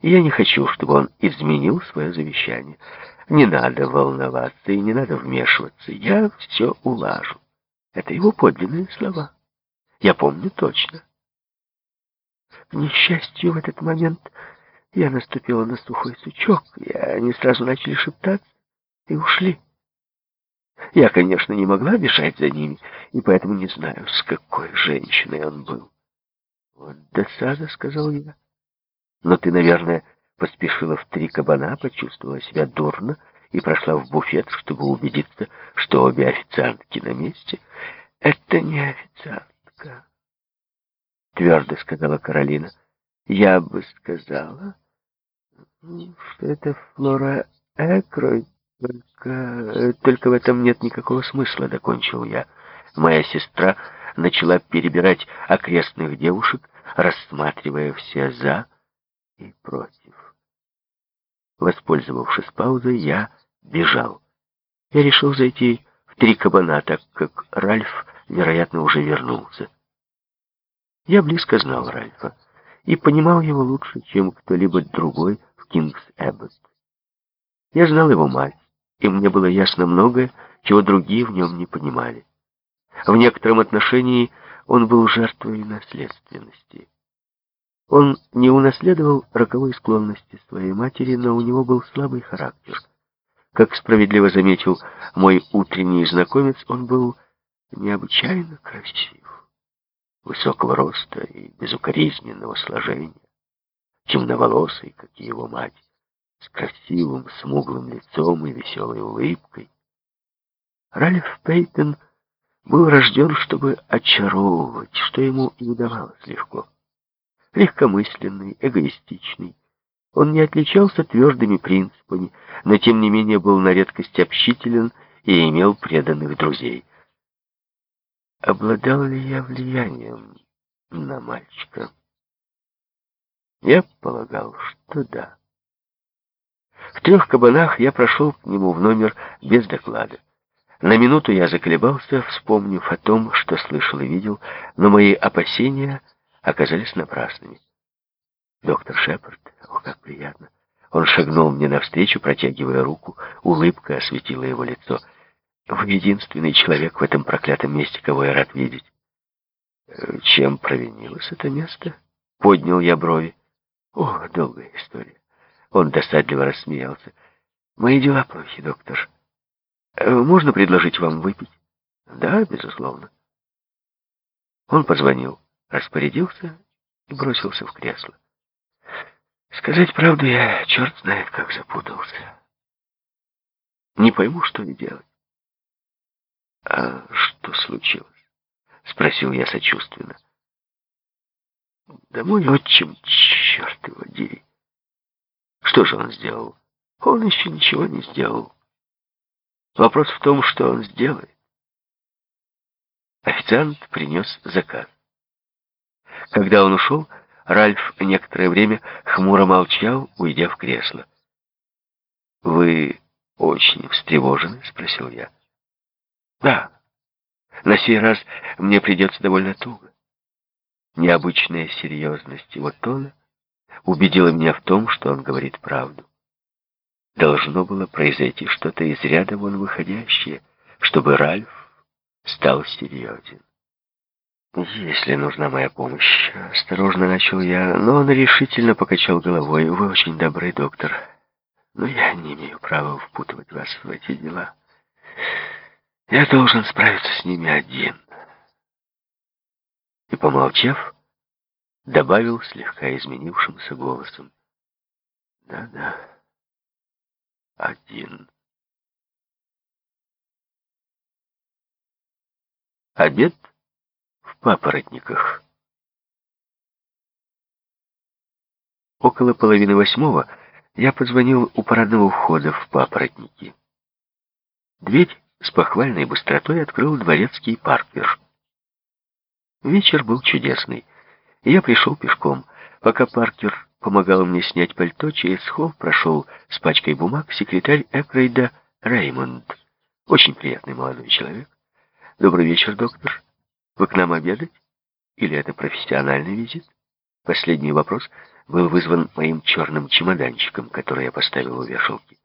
Я не хочу, чтобы он изменил свое завещание. Не надо волноваться и не надо вмешиваться. Я все улажу. Это его подлинные слова. Я помню точно. К несчастью, в этот момент я наступила на сухой сучок, и они сразу начали шептаться и ушли. Я, конечно, не могла бежать за ними, и поэтому не знаю, с какой женщиной он был. «Вот досада», — сказал я. «Но ты, наверное, поспешила в три кабана, почувствовала себя дурно и прошла в буфет, чтобы убедиться, что обе официантки на месте. Это не официантка», — твердо сказала Каролина. «Я бы сказала, что это Флора Экройд, только, только в этом нет никакого смысла», — докончил я. Моя сестра начала перебирать окрестных девушек, рассматривая все «за» и «против». Воспользовавшись паузой, я бежал. Я решил зайти в три кабана, так как Ральф, вероятно, уже вернулся. Я близко знал Ральфа и понимал его лучше, чем кто-либо другой в Кингс-Эббот. Я знал его мать, и мне было ясно многое, чего другие в нем не понимали. В некотором отношении он был жертвой наследственности. Он не унаследовал роковой склонности своей матери, но у него был слабый характер. Как справедливо заметил мой утренний знакомец, он был необычайно красив, высокого роста и безукоризненного сложения, темноволосый, как и его мать, с красивым смуглым лицом и веселой улыбкой. Ральф Пейтон — был рожден, чтобы очаровывать, что ему и удавалось легко. Легкомысленный, эгоистичный. Он не отличался твердыми принципами, но тем не менее был на редкость общителен и имел преданных друзей. Обладал ли я влиянием на мальчика? Я полагал, что да. В трех кабанах я прошел к нему в номер без доклада. На минуту я заколебался, вспомнив о том, что слышал и видел, но мои опасения оказались напрасными. Доктор Шепард, о, как приятно. Он шагнул мне навстречу, протягивая руку, улыбка осветила его лицо. Вы единственный человек в этом проклятом месте, кого я рад видеть. Э, чем провинилось это место? Поднял я брови. О, долгая история. Он досадливо рассмеялся. Мои дела плохи, доктор. Э, можно предложить вам выпить? Да, безусловно. Он позвонил, распорядился и бросился в кресло. Сказать правду, я черт знает, как запутался. Не пойму, что и делать. А что случилось? Спросил я сочувственно. Да мой отчим, черт его дери. Что же он сделал? Он еще ничего не сделал. Вопрос в том, что он сделает. Официант принес заказ. Когда он ушел, Ральф некоторое время хмуро молчал, уйдя в кресло. «Вы очень встревожены?» — спросил я. «Да. На сей раз мне придется довольно туго. Необычная серьезность его тона убедила меня в том, что он говорит правду. Должно было произойти что-то из ряда вон выходящее, чтобы Ральф стал серьезен. «Если нужна моя помощь», — осторожно начал я, но он решительно покачал головой. «Вы очень добрый, доктор, но я не имею права впутывать вас в эти дела. Я должен справиться с ними один». И, помолчав, добавил слегка изменившимся голосом. «Да-да» один. Обед папоротниках. Около половины восьмого я позвонил у парадного входа в папоротники. Дверь с похвальной быстротой открыл дворецкий Паркер. Вечер был чудесный, и я пришел пешком. Пока Паркер помогал мне снять пальто, через холл прошел с пачкой бумаг секретарь Экрейда Реймонд. Очень приятный молодой человек. Добрый вечер, доктор. Вы к нам обедать? Или это профессиональный визит? Последний вопрос был вызван моим черным чемоданчиком, который я поставил у вешалки.